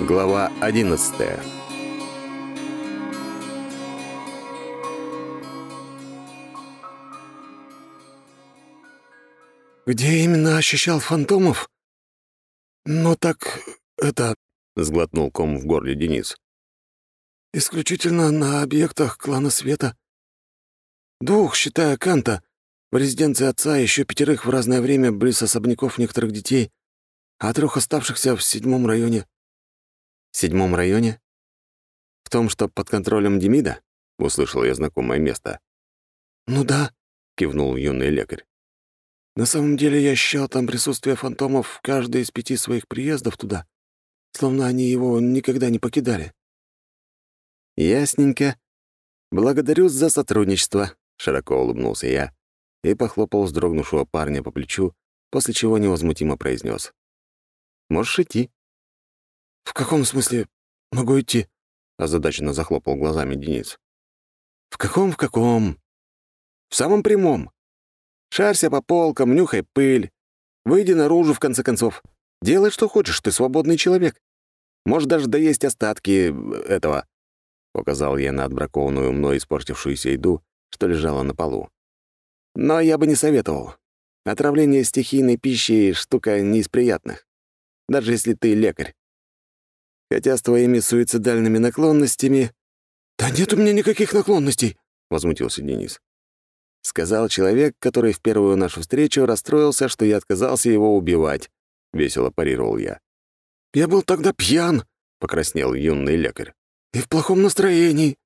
Глава 11 «Где именно ощущал фантомов? Ну так это...» — сглотнул ком в горле Денис. «Исключительно на объектах клана Света. Двух, считая Канта, в резиденции отца еще пятерых в разное время близ особняков некоторых детей, а трех оставшихся в седьмом районе». «В седьмом районе? В том, что под контролем Демида?» — услышал я знакомое место. «Ну да», — кивнул юный лекарь. «На самом деле я ощущал там присутствие фантомов в каждый из пяти своих приездов туда, словно они его никогда не покидали». «Ясненько. Благодарю за сотрудничество», — широко улыбнулся я и похлопал вздрогнувшего парня по плечу, после чего невозмутимо произнес: «Можешь идти». «В каком смысле могу идти?» — озадаченно захлопал глазами Денис. «В каком, в каком?» «В самом прямом. Шарься по полкам, нюхай пыль. Выйди наружу, в конце концов. Делай, что хочешь, ты свободный человек. Может, даже доесть остатки э, этого». Показал я на отбракованную мной испортившуюся еду, что лежала на полу. «Но я бы не советовал. Отравление стихийной пищей — штука не из приятных. Даже если ты лекарь. Хотя с твоими суицидальными наклонностями...» «Да нет у меня никаких наклонностей», — возмутился Денис. Сказал человек, который в первую нашу встречу расстроился, что я отказался его убивать. Весело парировал я. «Я был тогда пьян», — покраснел юный лекарь. «И в плохом настроении».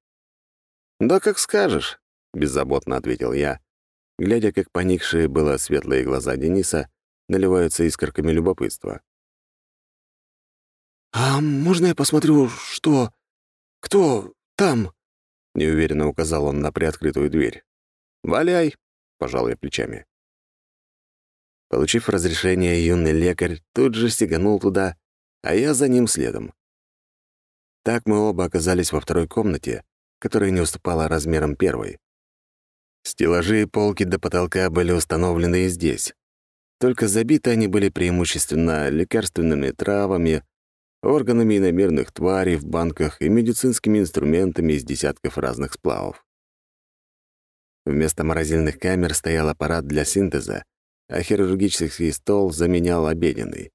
«Да как скажешь», — беззаботно ответил я, глядя, как поникшие было светлые глаза Дениса наливаются искорками любопытства. «А можно я посмотрю, что... кто там?» — неуверенно указал он на приоткрытую дверь. «Валяй!» — пожал я плечами. Получив разрешение, юный лекарь тут же стеганул туда, а я за ним следом. Так мы оба оказались во второй комнате, которая не уступала размерам первой. Стеллажи и полки до потолка были установлены и здесь. Только забиты они были преимущественно лекарственными травами, органами иномерных тварей в банках и медицинскими инструментами из десятков разных сплавов. Вместо морозильных камер стоял аппарат для синтеза, а хирургический стол заменял обеденный.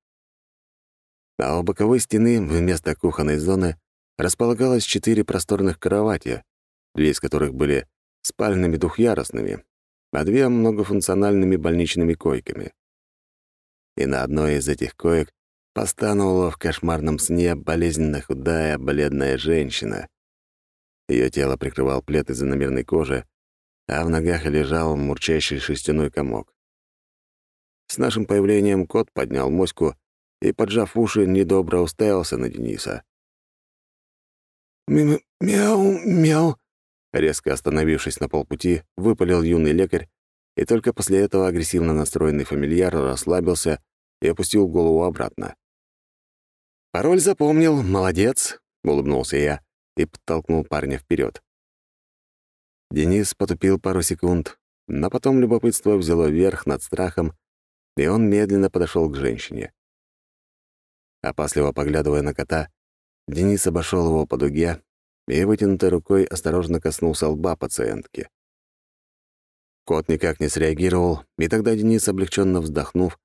А у боковой стены вместо кухонной зоны располагалось четыре просторных кровати, две из которых были спальными двухъярусными, а две — многофункциональными больничными койками. И на одной из этих коек постановала в кошмарном сне болезненно худая, бледная женщина. Ее тело прикрывал плед из иномерной кожи, а в ногах лежал мурчащий шестяной комок. С нашим появлением кот поднял моську и, поджав уши, недобро уставился на Дениса. «Мяу, мяу!» Резко остановившись на полпути, выпалил юный лекарь, и только после этого агрессивно настроенный фамильяр расслабился и опустил голову обратно. «Пароль запомнил, молодец», — улыбнулся я и подтолкнул парня вперед. Денис потупил пару секунд, но потом любопытство взяло верх над страхом, и он медленно подошел к женщине. Опасливо поглядывая на кота, Денис обошел его по дуге и вытянутой рукой осторожно коснулся лба пациентки. Кот никак не среагировал, и тогда Денис, облегченно вздохнув,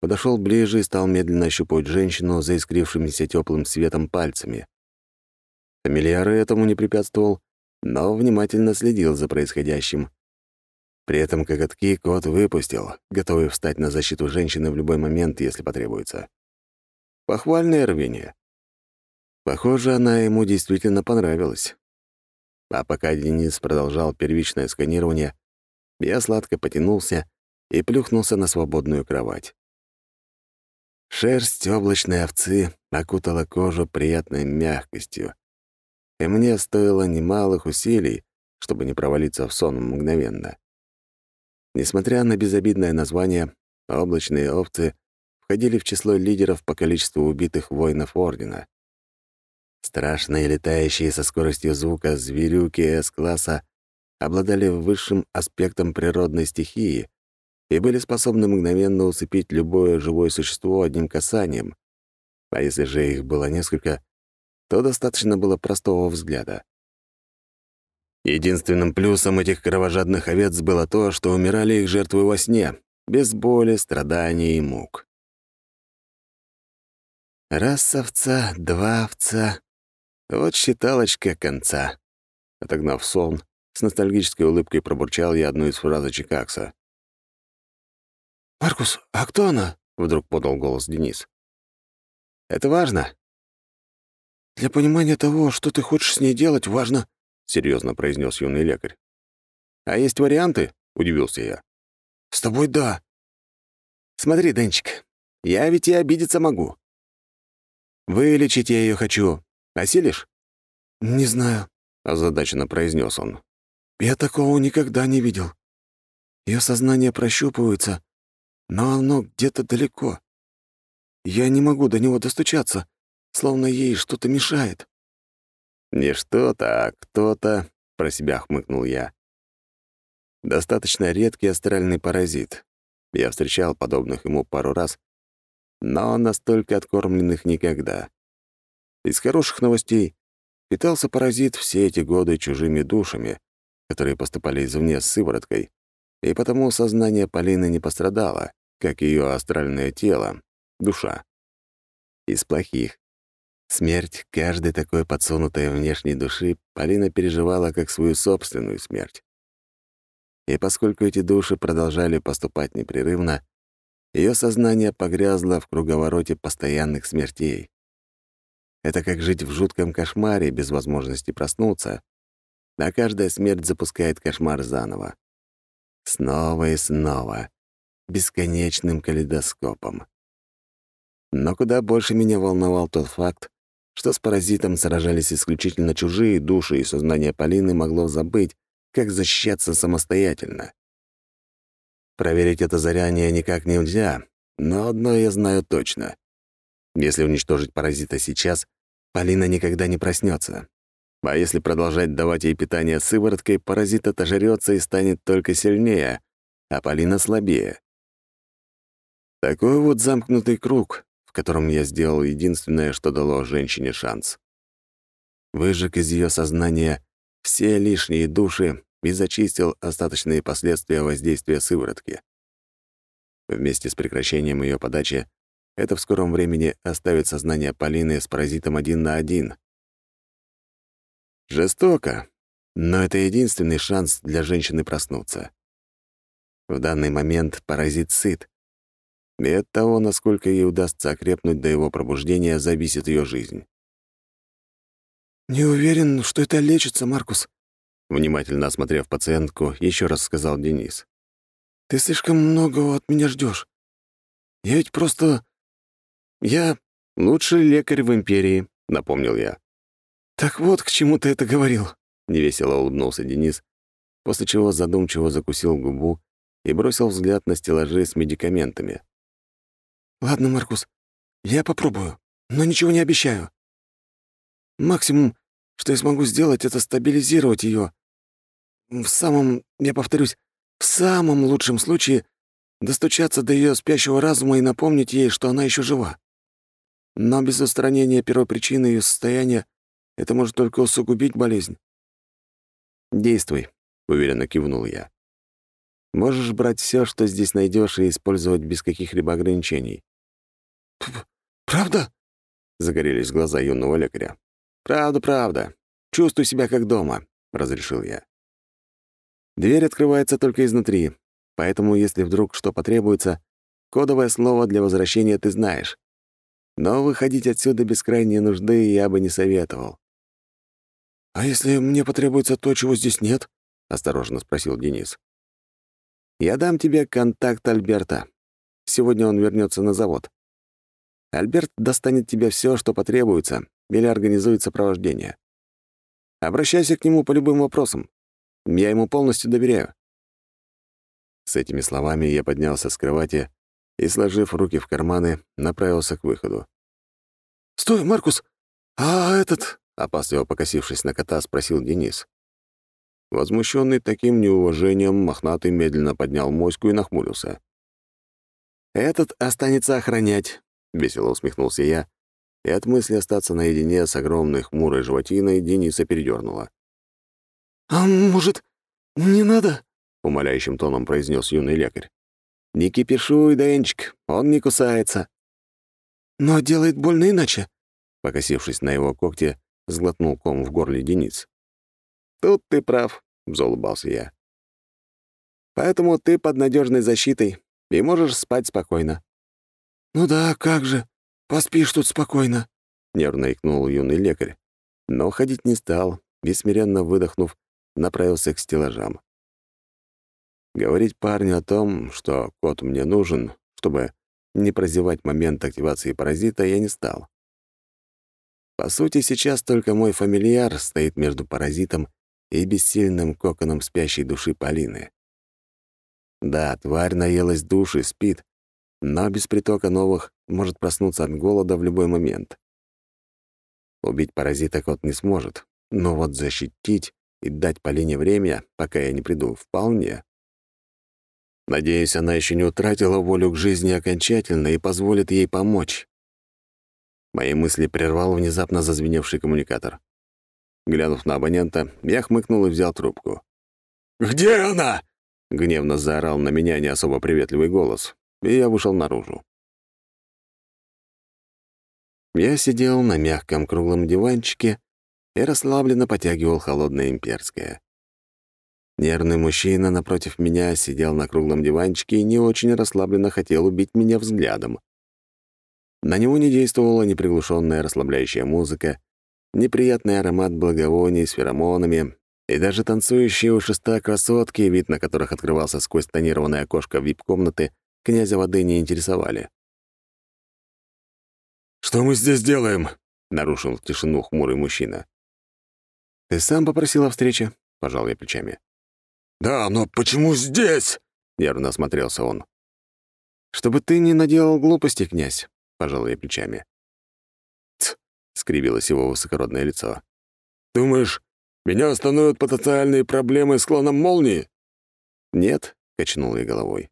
подошел ближе и стал медленно ощупывать женщину заискрившимися теплым светом пальцами. Фамильяр этому не препятствовал, но внимательно следил за происходящим. При этом коготки кот выпустил, готовый встать на защиту женщины в любой момент, если потребуется. Похвальное рвение. Похоже, она ему действительно понравилась. А пока Денис продолжал первичное сканирование, я сладко потянулся и плюхнулся на свободную кровать. Шерсть облачной овцы окутала кожу приятной мягкостью, и мне стоило немалых усилий, чтобы не провалиться в сон мгновенно. Несмотря на безобидное название, облачные овцы входили в число лидеров по количеству убитых воинов Ордена. Страшные летающие со скоростью звука зверюки С-класса обладали высшим аспектом природной стихии и были способны мгновенно усыпить любое живое существо одним касанием. А если же их было несколько, то достаточно было простого взгляда. Единственным плюсом этих кровожадных овец было то, что умирали их жертвы во сне, без боли, страданий и мук. Раз овца, два овца. Вот считалочка конца. Отогнав сон, с ностальгической улыбкой пробурчал я одну из фразочек Акса. «Маркус, а кто она?» — вдруг подал голос Денис. «Это важно?» «Для понимания того, что ты хочешь с ней делать, важно», — серьезно произнес юный лекарь. «А есть варианты?» — удивился я. «С тобой да». «Смотри, Денчик, я ведь и обидеться могу. Вылечить я ее хочу. Осилишь?» «Не знаю», — озадаченно произнес он. «Я такого никогда не видел. Ее сознание прощупывается, но оно где-то далеко. Я не могу до него достучаться, словно ей что-то мешает». «Не что-то, а кто-то», — про себя хмыкнул я. «Достаточно редкий астральный паразит. Я встречал подобных ему пару раз, но настолько откормленных никогда. Из хороших новостей питался паразит все эти годы чужими душами, которые поступали извне с сывороткой, и потому сознание Полины не пострадало, как ее астральное тело, душа. Из плохих. Смерть каждой такой подсунутой внешней души Полина переживала как свою собственную смерть. И поскольку эти души продолжали поступать непрерывно, ее сознание погрязло в круговороте постоянных смертей. Это как жить в жутком кошмаре без возможности проснуться, а каждая смерть запускает кошмар заново. Снова и снова, бесконечным калейдоскопом. Но куда больше меня волновал тот факт, что с паразитом сражались исключительно чужие души, и сознание Полины могло забыть, как защищаться самостоятельно. Проверить это заранее никак нельзя, но одно я знаю точно. Если уничтожить паразита сейчас, Полина никогда не проснется. А если продолжать давать ей питание сывороткой, паразит отожрется и станет только сильнее, а Полина слабее. Такой вот замкнутый круг, в котором я сделал единственное, что дало женщине шанс. Выжег из ее сознания все лишние души и зачистил остаточные последствия воздействия сыворотки. Вместе с прекращением ее подачи это в скором времени оставит сознание Полины с паразитом один на один. Жестоко, но это единственный шанс для женщины проснуться. В данный момент паразит сыт, и от того, насколько ей удастся окрепнуть до его пробуждения, зависит ее жизнь. «Не уверен, что это лечится, Маркус», Внимательно осмотрев пациентку, еще раз сказал Денис. «Ты слишком многого от меня ждешь. Я ведь просто... Я лучший лекарь в империи», — напомнил я. «Так вот, к чему ты это говорил», — невесело улыбнулся Денис, после чего задумчиво закусил губу и бросил взгляд на стеллажи с медикаментами. «Ладно, Маркус, я попробую, но ничего не обещаю. Максимум, что я смогу сделать, это стабилизировать ее, в самом, я повторюсь, в самом лучшем случае достучаться до ее спящего разума и напомнить ей, что она еще жива. Но без устранения первой причины ее состояния это может только усугубить болезнь. «Действуй», — уверенно кивнул я. «Можешь брать все, что здесь найдешь, и использовать без каких-либо ограничений». «Правда?» — загорелись глаза юного лекаря. «Правда, правда. Чувствуй себя как дома», — разрешил я. Дверь открывается только изнутри, поэтому если вдруг что потребуется, кодовое слово для возвращения ты знаешь. Но выходить отсюда без крайней нужды я бы не советовал. «А если мне потребуется то, чего здесь нет?» — осторожно спросил Денис. «Я дам тебе контакт Альберта. Сегодня он вернется на завод. Альберт достанет тебе все, что потребуется, или организует сопровождение. Обращайся к нему по любым вопросам. Я ему полностью доверяю». С этими словами я поднялся с кровати и, сложив руки в карманы, направился к выходу. «Стой, Маркус! А этот...» — опасливо покосившись на кота, спросил Денис. Возмущенный таким неуважением, мохнатый медленно поднял моську и нахмурился. «Этот останется охранять», — весело усмехнулся я и от мысли остаться наедине с огромной хмурой животиной Дениса передернула. «А может, не надо?» — умоляющим тоном произнес юный лекарь. «Не кипишуй, Денчик, он не кусается». «Но делает больно иначе», — покосившись на его когти, сглотнул ком в горле Денис. «Тут ты прав», — заулыбался я. «Поэтому ты под надежной защитой и можешь спать спокойно». «Ну да, как же. Поспишь тут спокойно», — нервно икнул юный лекарь. Но ходить не стал и, выдохнув, направился к стеллажам. Говорить парню о том, что кот мне нужен, чтобы не прозевать момент активации паразита, я не стал. По сути, сейчас только мой фамильяр стоит между паразитом и бессильным коконом спящей души Полины. Да, тварь наелась души, спит, но без притока новых может проснуться от голода в любой момент. Убить паразита кот не сможет, но вот защитить и дать Полине время, пока я не приду, вполне. Надеюсь, она еще не утратила волю к жизни окончательно и позволит ей помочь. Мои мысли прервал внезапно зазвеневший коммуникатор. Глянув на абонента, я хмыкнул и взял трубку. «Где она?» — гневно заорал на меня не особо приветливый голос, и я вышел наружу. Я сидел на мягком круглом диванчике и расслабленно потягивал холодное имперское. Нервный мужчина напротив меня сидел на круглом диванчике и не очень расслабленно хотел убить меня взглядом. На него не действовала неприглушенная расслабляющая музыка, неприятный аромат благовоний с феромонами и даже танцующие у шеста красотки, вид на которых открывался сквозь тонированное окошко вип-комнаты, князя воды не интересовали. «Что мы здесь делаем?» — нарушил тишину хмурый мужчина. «Ты сам попросил о встрече?» — пожал я плечами. «Да, но почему здесь?» — нервно осмотрелся он. «Чтобы ты не наделал глупостей, князь», — пожал я плечами. «Ц!» — скривилось его высокородное лицо. «Думаешь, меня остановят потенциальные проблемы с кланом молнии?» «Нет», — качнул я головой.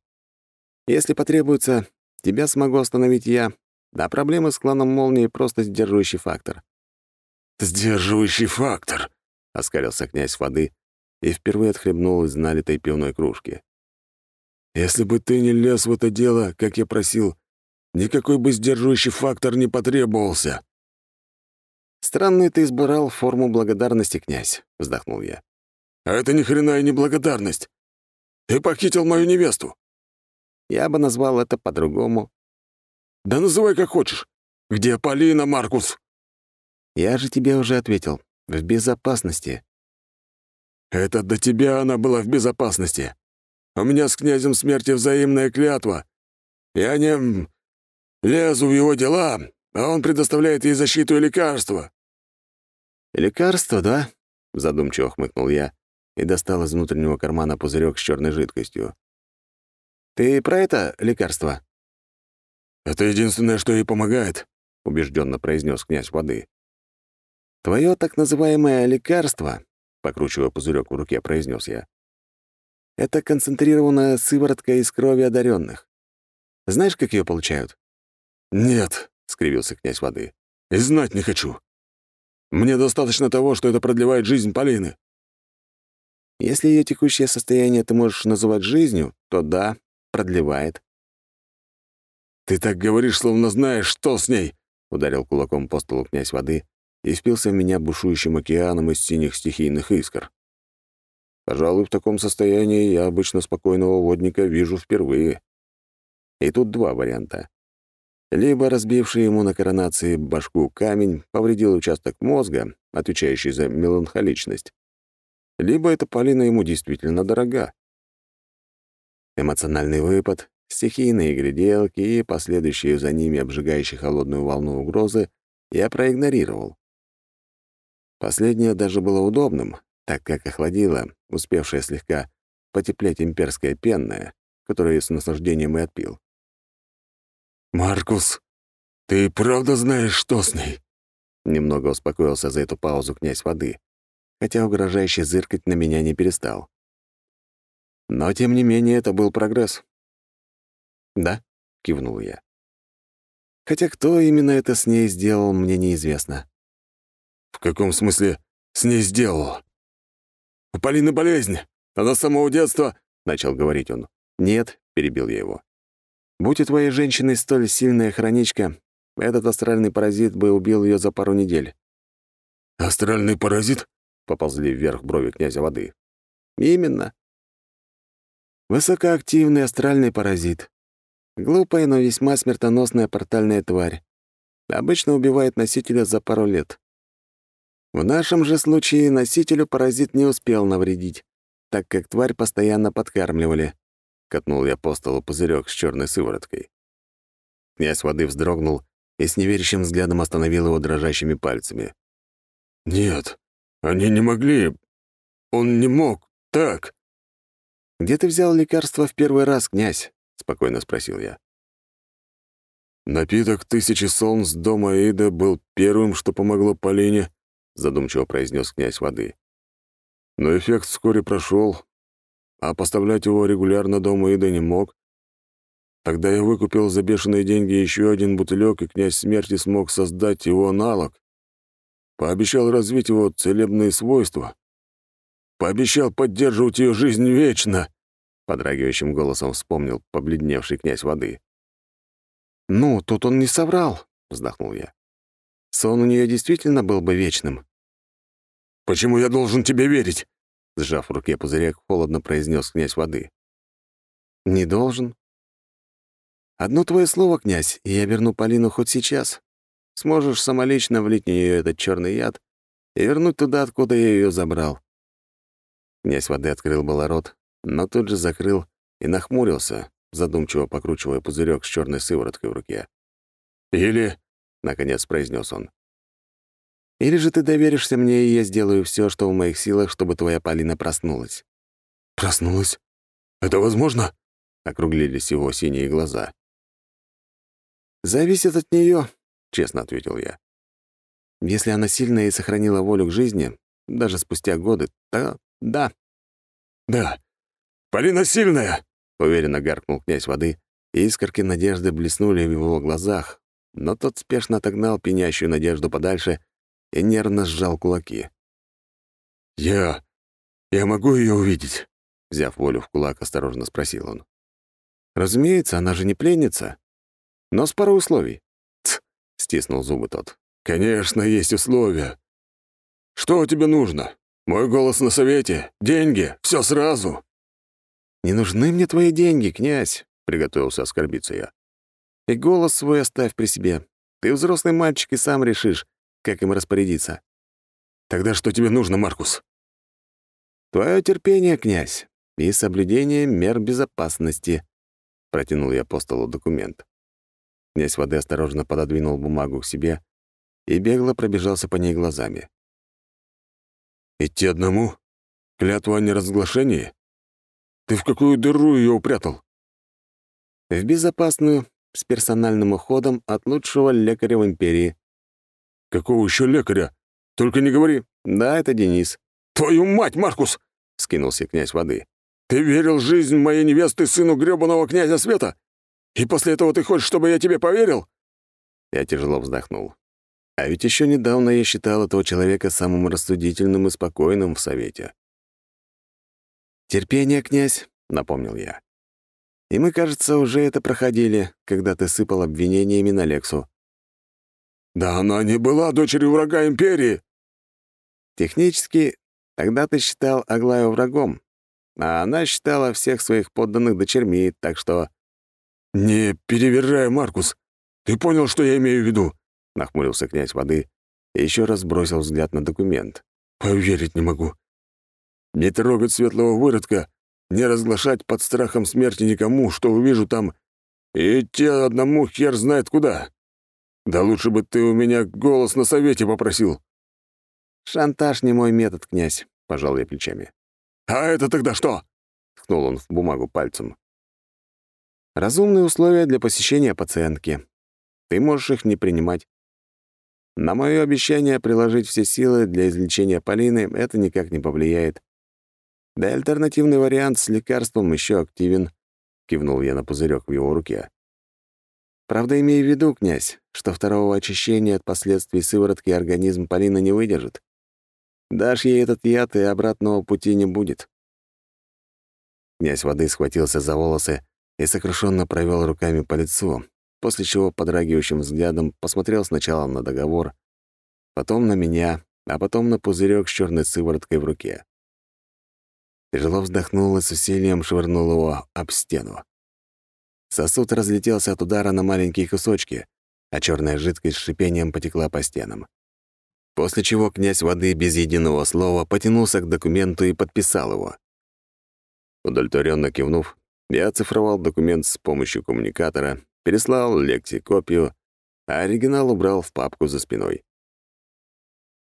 «Если потребуется, тебя смогу остановить я, а проблемы с кланом молнии — просто сдерживающий фактор». «Сдерживающий фактор», — оскалился князь воды и впервые отхлебнул из налитой пивной кружки. «Если бы ты не лез в это дело, как я просил, никакой бы сдерживающий фактор не потребовался». «Странную ты избрал форму благодарности, князь», — вздохнул я. «А это ни хрена и не благодарность. Ты похитил мою невесту». «Я бы назвал это по-другому». «Да называй как хочешь. Где Полина, Маркус?» «Я же тебе уже ответил. В безопасности. Это до тебя она была в безопасности. У меня с князем смерти взаимная клятва. Я не лезу в его дела, а он предоставляет ей защиту и лекарства». «Лекарство, да?» — задумчиво хмыкнул я и достал из внутреннего кармана пузырек с черной жидкостью. «Ты про это лекарство?» «Это единственное, что ей помогает», — убежденно произнес князь воды. «Твое так называемое лекарство покручивая пузырек в руке, произнес я. Это концентрированная сыворотка из крови одаренных. Знаешь, как ее получают? Нет, скривился князь воды. И знать не хочу. Мне достаточно того, что это продлевает жизнь Полины. Если ее текущее состояние ты можешь называть жизнью, то да, продлевает. Ты так говоришь, словно знаешь, что с ней, ударил кулаком по столу князь воды, и впился в меня бушующим океаном из синих стихийных искр. Пожалуй, в таком состоянии я обычно спокойного водника вижу впервые. И тут два варианта. Либо разбивший ему на коронации башку камень повредил участок мозга, отвечающий за меланхоличность, либо эта Полина ему действительно дорога. Эмоциональный выпад, стихийные гляделки и последующие за ними обжигающие холодную волну угрозы я проигнорировал. Последнее даже было удобным, так как охладило, успевшая слегка потеплеть имперская пенная, которую я с наслаждением и отпил. «Маркус, ты правда знаешь, что с ней?» Немного успокоился за эту паузу князь воды, хотя угрожающе зыркать на меня не перестал. Но, тем не менее, это был прогресс. «Да», — кивнул я. Хотя кто именно это с ней сделал, мне неизвестно. «В каком смысле с ней сделал?» «У Полины болезнь. Она с самого детства...» — начал говорить он. «Нет», — перебил я его. «Будь у твоей женщины столь сильная хроничка, этот астральный паразит бы убил ее за пару недель». «Астральный паразит?» — поползли вверх брови князя воды. «Именно. Высокоактивный астральный паразит. Глупая, но весьма смертоносная портальная тварь. Обычно убивает носителя за пару лет. В нашем же случае носителю паразит не успел навредить, так как тварь постоянно подкармливали. Катнул я по столу пузырек с черной сывороткой. Князь воды вздрогнул и с неверящим взглядом остановил его дрожащими пальцами. «Нет, они не могли. Он не мог. Так». «Где ты взял лекарство в первый раз, князь?» — спокойно спросил я. «Напиток «Тысячи солнц» дома Ида был первым, что помогло Полине», — задумчиво произнес князь воды. «Но эффект вскоре прошел, а поставлять его регулярно дома Ида не мог. Тогда я выкупил за бешеные деньги еще один бутылек, и князь смерти смог создать его аналог. Пообещал развить его целебные свойства. Пообещал поддерживать ее жизнь вечно», — подрагивающим голосом вспомнил побледневший князь воды. «Ну, тут он не соврал», — вздохнул я. «Сон у нее действительно был бы вечным». «Почему я должен тебе верить?» — сжав в руке пузырек, холодно произнес князь воды. «Не должен. Одно твое слово, князь, и я верну Полину хоть сейчас. Сможешь самолично влить в нее этот черный яд и вернуть туда, откуда я ее забрал». Князь воды открыл было рот, но тут же закрыл и нахмурился, задумчиво покручивая пузырек с черной сывороткой в руке. «Или...» — наконец произнес он. «Или же ты доверишься мне, и я сделаю все, что в моих силах, чтобы твоя Полина проснулась». «Проснулась? Это возможно?» — округлились его синие глаза. «Зависит от нее, честно ответил я. «Если она сильная и сохранила волю к жизни, даже спустя годы, то да». «Да, Полина сильная!» — уверенно гаркнул князь воды, и искорки надежды блеснули в его глазах, но тот спешно отогнал пенящую надежду подальше и нервно сжал кулаки. «Я... я могу ее увидеть?» — взяв волю в кулак, осторожно спросил он. «Разумеется, она же не пленница, но с парой условий». «Тсс!» — стиснул зубы тот. «Конечно, есть условия. Что тебе нужно? Мой голос на совете, деньги, все сразу!» «Не нужны мне твои деньги, князь», — приготовился оскорбиться я. «И голос свой оставь при себе. Ты взрослый мальчик и сам решишь, как им распорядиться». «Тогда что тебе нужно, Маркус?» «Твое терпение, князь, и соблюдение мер безопасности», — протянул я по столу документ. Князь воды осторожно пододвинул бумагу к себе и бегло пробежался по ней глазами. «Идти одному? Клятва о неразглашении?» Ты в какую дыру ее упрятал?» «В безопасную, с персональным уходом от лучшего лекаря в империи». «Какого еще лекаря? Только не говори». «Да, это Денис». «Твою мать, Маркус!» — скинулся князь воды. «Ты верил в жизнь моей невесты сыну грёбаного князя Света? И после этого ты хочешь, чтобы я тебе поверил?» Я тяжело вздохнул. А ведь еще недавно я считал этого человека самым рассудительным и спокойным в Совете. «Терпение, князь», — напомнил я. «И мы, кажется, уже это проходили, когда ты сыпал обвинениями на Лексу». «Да она не была дочерью врага Империи!» «Технически, тогда ты считал Аглаю врагом, а она считала всех своих подданных дочерьми, так что...» «Не перевирай, Маркус. Ты понял, что я имею в виду?» — нахмурился князь воды и еще раз бросил взгляд на документ. «Поверить не могу. Не трогать светлого выродка, не разглашать под страхом смерти никому, что увижу там, и идти одному хер знает куда. Да лучше бы ты у меня голос на совете попросил». «Шантаж не мой метод, князь», — пожал я плечами. «А это тогда что?» — ткнул он в бумагу пальцем. «Разумные условия для посещения пациентки. Ты можешь их не принимать. На мое обещание приложить все силы для излечения Полины это никак не повлияет. Да альтернативный вариант с лекарством еще активен, кивнул я на пузырек в его руке. Правда, имей в виду, князь, что второго очищения от последствий сыворотки организм Полины не выдержит. Дашь ей этот яд, и обратного пути не будет. Князь воды схватился за волосы и сокрушенно провел руками по лицу, после чего подрагивающим взглядом посмотрел сначала на договор, потом на меня, а потом на пузырек с черной сывороткой в руке. Тяжело вздохнул и с усилием швырнул его об стену. Сосуд разлетелся от удара на маленькие кусочки, а черная жидкость с шипением потекла по стенам. После чего князь воды без единого слова потянулся к документу и подписал его. Удовлетворенно кивнув, я оцифровал документ с помощью коммуникатора, переслал Лекси копию, а оригинал убрал в папку за спиной.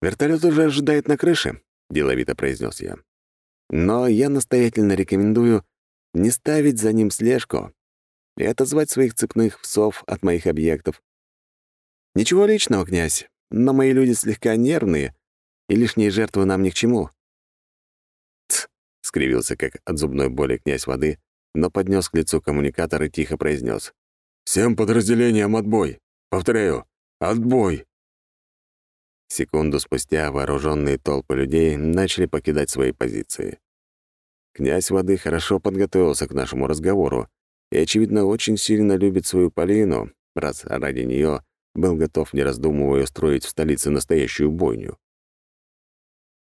«Вертолет уже ожидает на крыше», — деловито произнес я. «Но я настоятельно рекомендую не ставить за ним слежку и отозвать своих цепных псов от моих объектов. Ничего личного, князь, но мои люди слегка нервные, и лишние жертвы нам ни к чему». «Тсс», — скривился, как от зубной боли князь воды, но поднес к лицу коммуникатор и тихо произнес: «Всем подразделениям отбой! Повторяю, отбой!» Секунду спустя вооруженные толпы людей начали покидать свои позиции. Князь воды хорошо подготовился к нашему разговору и, очевидно, очень сильно любит свою Полину, раз ради нее был готов, не раздумывая, устроить в столице настоящую бойню.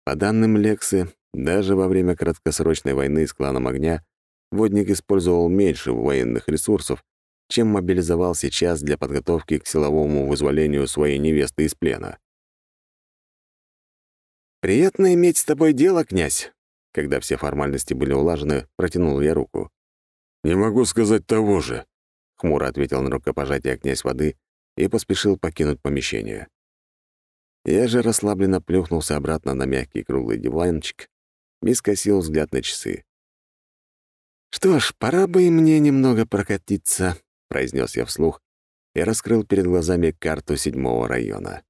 По данным Лексы, даже во время краткосрочной войны с кланом огня водник использовал меньше военных ресурсов, чем мобилизовал сейчас для подготовки к силовому вызволению своей невесты из плена. «Приятно иметь с тобой дело, князь!» Когда все формальности были улажены, протянул я руку. «Не могу сказать того же», — хмуро ответил на рукопожатие князь воды и поспешил покинуть помещение. Я же расслабленно плюхнулся обратно на мягкий круглый диванчик и скосил взгляд на часы. «Что ж, пора бы и мне немного прокатиться», — произнес я вслух и раскрыл перед глазами карту седьмого района.